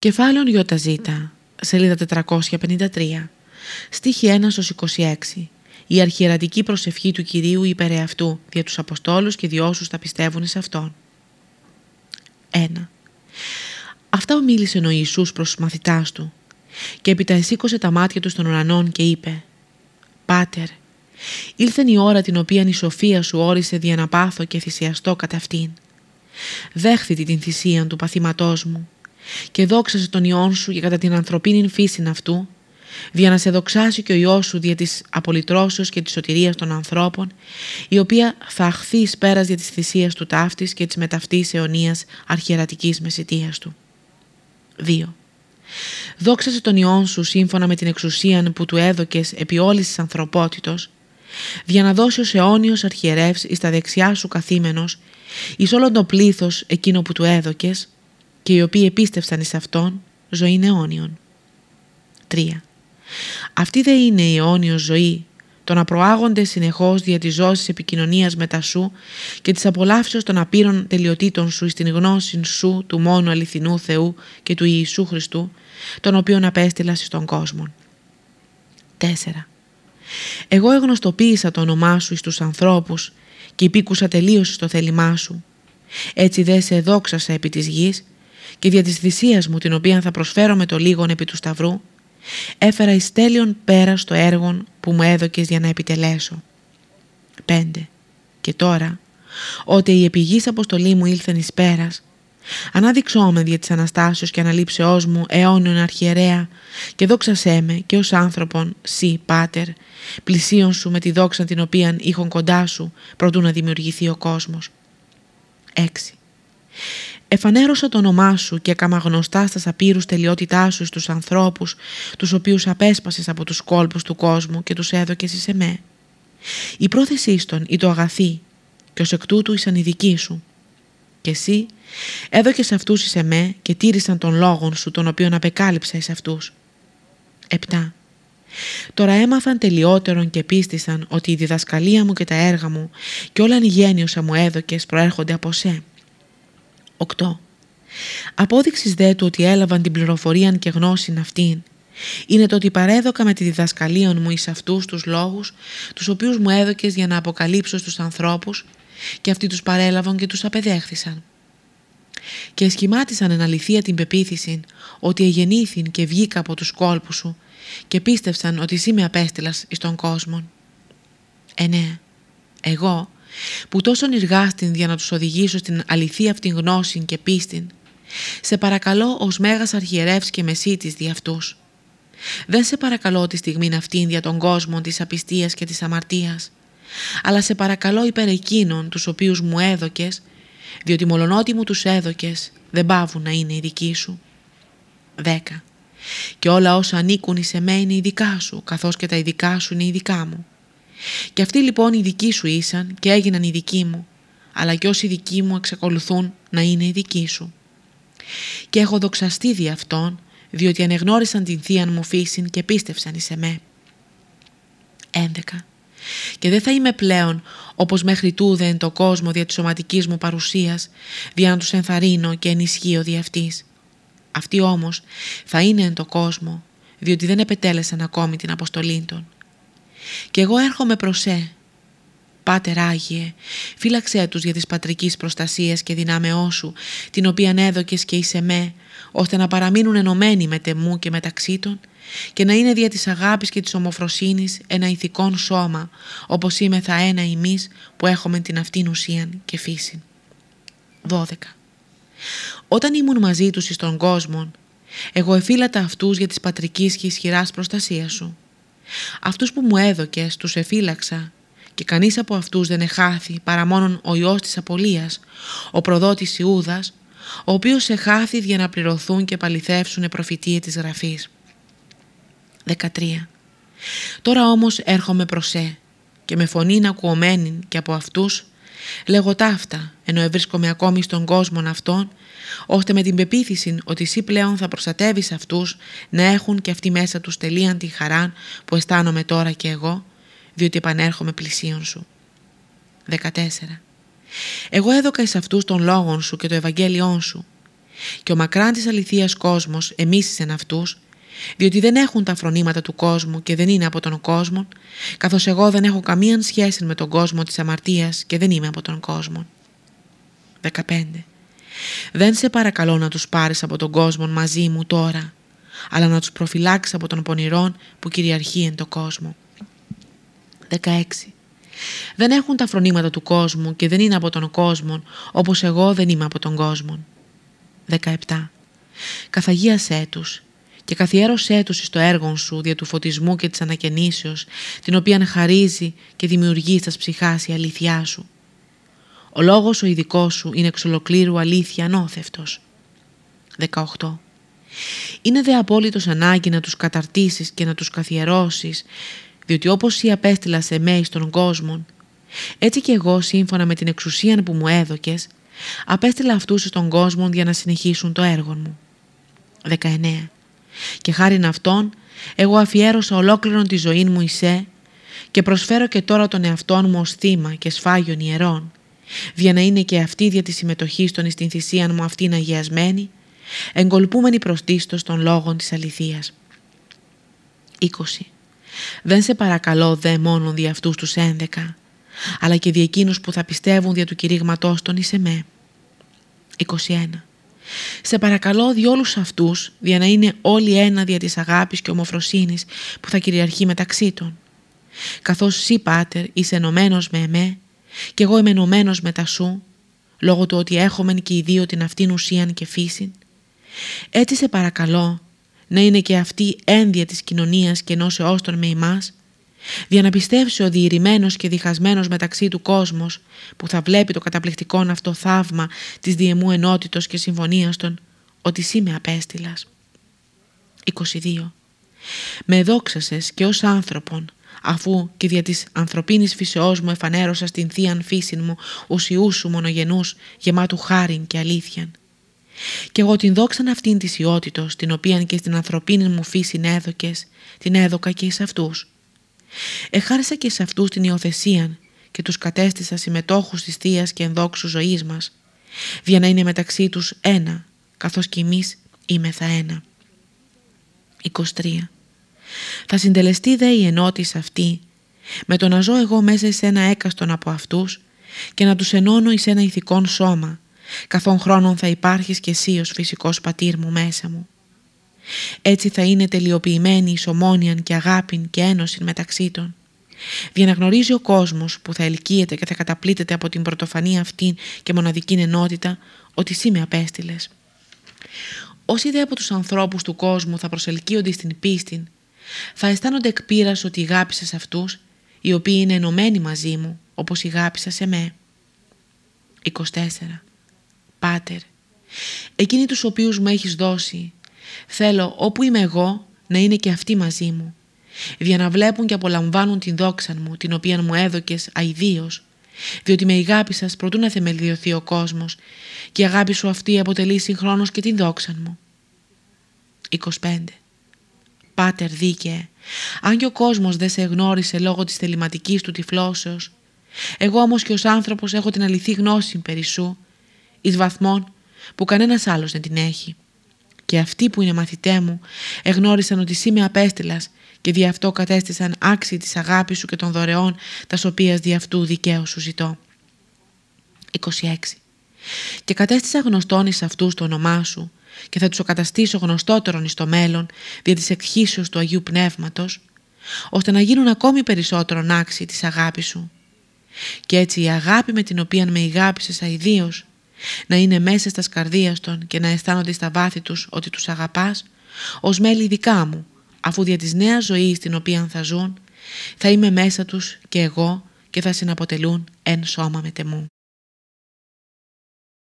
Κεφάλαιον Ιωταζήτα, σελίδα 453, στίχη 1 26. Η αρχιερατική προσευχή του Κυρίου υπέρ αυτού, δια τους Αποστόλους και διόσους τα πιστεύουν σε Αυτόν. 1. Αυτά ομίλησε ο Ιησούς προς τους μαθητάς του και επιτασήκωσε τα μάτια του στον ουρανόν και είπε «Πάτερ, ήλθεν η ώρα την οποία η σοφία σου όρισε δια να πάθω και θυσιαστώ κατά αυτήν. Δέχθητη την θυσία του παθήματός μου και δόξασε τον Υιόν σου για κατά την ανθρωπίνη φύση αυτού, δια να σε δοξάσει και ο Υιός σου δια της απολυτρώσεως και της σωτηρίας των ανθρώπων, η οποία θα αχθεί εις πέρας δια της θυσίας του ταύτης και της μεταυτής αιωνίας αρχιερατικής μεσητείας του. 2. Δόξασε τον Υιόν σου σύμφωνα με την εξουσία που του έδωκες επί όλης της ανθρωπότητος, για να δώσει ως αιώνιος αρχιερεύς εις τα δεξιά σου καθήμενος, εις όλον το πλήθος εκείνο που του έδωκες, και οι οποίοι επίστευσαν εις Αυτόν ζωή αιώνιον. 3. Αυτή δεν είναι η αιώνιος ζωή, το να προάγονται συνεχώς δια της ζώσης επικοινωνίας μετά σου και της απολαύσεως των απείρων τελειοτήτων σου στην γνώση σου του μόνου αληθινού Θεού και του Ιησού Χριστού, τον οποίον απέστειλας στον κόσμο. 4. Εγώ εγνωστοποίησα το όνομά σου εις τους ανθρώπους και υπήκουσα τελείωση στο θέλημά σου. Έτσι δε σε δόξασα επί της γης και δια της θυσίας μου την οποία θα προσφέρω με το λίγον επί του σταυρού, έφερα εις τέλειον πέρα στο έργο που μου έδωκες για να επιτελέσω. 5. Και τώρα, ότι η επιγής αποστολή μου ήλθεν εις πέρας, ανάδειξό με δια της Αναστάσεως και αναλήψεώς μου αιώνιον αρχιερέα και δόξασέ με και ως άνθρωπον, σύ, Πάτερ, πλησίον σου με τη δόξα την οποία είχον κοντά σου προτού να δημιουργηθεί ο κόσμος. 6. Εφανέρωσα το όνομά σου και έκαμα γνωστά στα σαπήρους τελειότητά σου στους ανθρώπους, τους οποίους απέσπασες από τους κόλπους του κόσμου και τους έδωκες εις εμέ. Η πρόθεσή των ή το αγαθή και ως εκ τούτου ήσαν οι δικοί σου. Και εσύ έδωκες αυτούς εις εμέ και τήρησαν τον λόγον σου τον οποίον απεκάλυψα εις αυτούς. 7. Τώρα έμαθαν τελειότερον και πίστησαν ότι η διδασκαλία μου και τα έργα μου και όλα γένειωσα μου έδωκες προέρχονται από σε. 8. Απόδειξης δε του ότι έλαβαν την πληροφορία και γνώση αυτήν είναι το ότι παρέδωκα με τη διδασκαλία μου εις αυτούς τους λόγους τους οποίους μου έδωκες για να αποκαλύψω στους ανθρώπους και αυτοί τους παρέλαβαν και τους απεδέχθησαν. Και σχημάτισαν εν αληθεία την πεποίθηση ότι εγεννήθην και βγήκα από τους κόλπους σου και πίστευσαν ότι εσύ με απέστειλας εις τον κόσμο. 9. Εγώ που τόσο εργάστην για να τους οδηγήσω στην αληθή αυτήν γνώση και πίστην, σε παρακαλώ ως Μέγας Αρχιερεύς και Μεσίτης δι' αυτούς. Δεν σε παρακαλώ τη στιγμή αυτήν δια των κόσμων της απιστίας και της αμαρτίας, αλλά σε παρακαλώ υπέρ εκείνων τους οποίους μου έδωκες, διότι μολονότι μου τους έδωκες δεν πάβουν να είναι οι δικοί σου. 10. Και όλα όσα ανήκουν εις εμέ είναι οι δικά σου, καθώς και τα ειδικά σου είναι οι δικά μου. Και αυτοί λοιπόν οι δικοί σου ήσαν και έγιναν οι δικοί μου, αλλά και όσοι δικοί μου εξακολουθούν να είναι οι δικοί σου. Και έχω δοξαστεί δι' αυτόν, διότι ανεγνώρισαν την θεία μου φύση και πίστευσαν εις εμέ. 11. Και δεν θα είμαι πλέον όπως μέχρι τούδε εν το κόσμο δια της σωματικής μου παρουσίας, δια να τους ενθαρρύνω και ενισχύω δι' αυτής. Αυτοί όμως θα είναι εν το κόσμο, διότι δεν επετέλεσαν ακόμη την αποστολή των. Και εγώ έρχομαι προς σε. Πάτερ Άγιε, φύλαξέ τους για τις πατρικής προστασίες και δυνάμεώ σου, την οποία έδωκες και είσαι με, ώστε να παραμείνουν ενωμένοι με τεμού και μεταξύ των και να είναι δια της αγάπης και της ομοφροσύνης ένα ηθικόν σώμα, όπως είμαι θα ένα ημείς που έχουμε την αυτήν ουσία και φύση. 12. Όταν ήμουν μαζί τους εις τον κόσμο, εγώ εφύλατα αυτούς για της πατρικής και ισχυράς προστασίας σου. Αυτούς που μου έδωκες τους εφύλαξα και κανείς από αυτούς δεν εχάθη παρά μόνον ο Υιός της Απολίας, ο προδότης Ιούδας, ο οποίος εχάθη για να πληρωθούν και παληθεύσουν προφητεία της Γραφής. 13. Τώρα όμως έρχομαι προς σε και με φωνή να ακουωμένη και από αυτούς λέγω ταύτα ενώ ευρίσκομαι ακόμη στον κόσμο αυτόν ώστε με την πεποίθηση ότι εσύ πλέον θα προστατεύεις αυτούς να έχουν και αυτοί μέσα τους τελείαν τη χαρά που αισθάνομαι τώρα και εγώ, διότι επανέρχομαι πλησίον σου. 14. Εγώ έδωκα εις αυτούς των λόγων σου και το Ευαγγέλιόν σου και ο μακράν της αληθείας κόσμος εμίσησεν αυτούς, διότι δεν έχουν τα φρονήματα του κόσμου και δεν είναι από τον κόσμο, καθώς εγώ δεν έχω καμία σχέση με τον κόσμο της αμαρτίας και δεν είμαι από τον κόσμο. 15. Δεν σε παρακαλώ να τους πάρεις από τον κόσμο μαζί μου τώρα, αλλά να τους προφυλάξεις από τον πονηρών που κυριαρχεί εν το κόσμο. 16. Δεν έχουν τα φρονήματα του κόσμου και δεν είναι από τον κόσμο, όπως εγώ δεν είμαι από τον κόσμο. 17. Καθαγίασέ τους και καθιέρωσέ τους στο έργο σου δια του φωτισμού και της ανακαινήσεως, την οποία χαρίζει και δημιουργεί στα ψυχάς η αλήθειά σου. Ο λόγος ο ειδικός σου είναι εξ ολοκλήρου αλήθεια ανώθευτος. 18. Είναι δε απόλυτος ανάγκη να τους καταρτήσεις και να τους καθιερώσεις, διότι όπως η απέστειλα σε μέη στον κόσμο, έτσι και εγώ σύμφωνα με την εξουσία που μου έδωκες, απέστειλα αυτούς στον κόσμο για να συνεχίσουν το έργο μου. 19. Και χάριν αυτόν, εγώ αφιέρωσα ολόκληρον τη ζωή μου εισέ και προσφέρω και τώρα τον εαυτόν μου ως θύμα και σφάγιον ιερών, για να είναι και αυτή δια της συμμετοχής στον στην θυσία μου αυτήν αγιασμένη, εγκολπούμενη προστίστος των λόγων της αληθείας. 20. Δεν σε παρακαλώ δε μόνο δι' αυτούς τους 11, αλλά και δι' εκείνους που θα πιστεύουν δια του κηρύγματός των εις εμέ. 21. Σε παρακαλώ δι' όλους αυτούς, δια να είναι όλοι ένα δια της αγάπης και ομοφροσύνης που θα κυριαρχεί μεταξύ των. Καθώς εσύ, Πάτερ, είσαι ενωμένος με εμέ και εγώ είμαι ενωμένος μετά σου, λόγω του ότι έχουμε και οι δύο την αυτήν ουσίαν και φύση, έτσι σε παρακαλώ να είναι και αυτή ένδια της κοινωνίας και ενώσεώς των με εμάς, για να πιστεύσει ο διηρημένος και διχασμένος μεταξύ του κόσμος που θα βλέπει το καταπληκτικό αυτό θαύμα της διεμού ενότητος και συμφωνίας των ότι εσύ με απέστειλας. 22. Με δόξασες και ως άνθρωπον αφού και δια της ανθρωπίνης φυσεώς μου εφανέρωσα στην θείαν φύση μου ουσιού σου μονογενούς γεμάτου χάριν και αλήθειαν. Και εγώ την δόξαν αυτήν της ιότητος, την οποία και στην ανθρωπίνη μου φύση έδωκες, την έδωκα και εις αυτούς. Εχάρισα και σε αυτούς την υιοθεσία και τους κατέστησα συμμετόχους της θεία και ενδόξου ζωής μας, για να είναι μεταξύ τους ένα, καθώς κι εμείς είμεθα ένα. 23. Θα συντελεστεί δε η ενότηση αυτή με το να ζω εγώ μέσα σε ένα έκαστον από αυτούς και να τους ενώνω εις ένα ηθικόν σώμα, καθόν χρόνων θα υπάρχεις και εσύ ως φυσικός πατήρ μου μέσα μου. Έτσι θα είναι τελειοποιημένη η σωμόνιαν και αγάπην και ένωση μεταξύ των. Για να γνωρίζει ο κόσμος που θα ελκύεται και θα καταπλήττεται από την πρωτοφανή αυτή και μοναδική ενότητα ότι εσύ με απέστειλες. Όσοι δε από τους ανθρώπους του κόσμου θα προσελκύονται στην πίστη θα αισθάνονται εκπείρας ότι αγάπησα αυτούς οι οποίοι είναι ενωμένοι μαζί μου όπως αγάπησα σε με. 24. Πάτερ, εκείνοι τους οποίους μου έχεις δώσει, θέλω όπου είμαι εγώ να είναι και αυτοί μαζί μου, για να βλέπουν και απολαμβάνουν την δόξα μου, την οποία μου έδωκες αηδίως, διότι με αγάπησας προτού να θεμελιωθεί ο κόσμος και η αγάπη σου αυτή αποτελεί συγχρόνως και την δόξα μου. 25. Πάτερ δίκαιε, αν και ο κόσμος δεν σε γνώρισε λόγω της θεληματικής του τυφλώσεως, εγώ όμως και ως άνθρωπος έχω την αληθή γνώση περί σου, εις βαθμόν που κανένας άλλος δεν την έχει. Και αυτοί που είναι μαθητέ μου εγνώρισαν ότι εσύ με απέστειλας και δι' αυτό κατέστησαν άξιοι της αγάπης σου και των δωρεών τας οποίας δι' αυτού δικαίω σου ζητώ. 26. Και κατέστησα γνωστόν εις αυτούς το όνομά σου και θα τους ο καταστήσω γνωστότερον εις το μέλλον δια της εκχύσεως του Αγίου Πνεύματος, ώστε να γίνουν ακόμη περισσότερον άξιοι της αγάπης σου. Και έτσι η αγάπη με την οποία με ηγάπησες αηδίως να είναι μέσα στα σκαρδίας των και να αισθάνονται στα βάθη τους ότι τους αγαπάς, ως μέλη δικά μου, αφού δια της νέας ζωής την οποία θα ζουν, θα είμαι μέσα τους και εγώ και θα συναποτελούν εν σώμα με τεμού.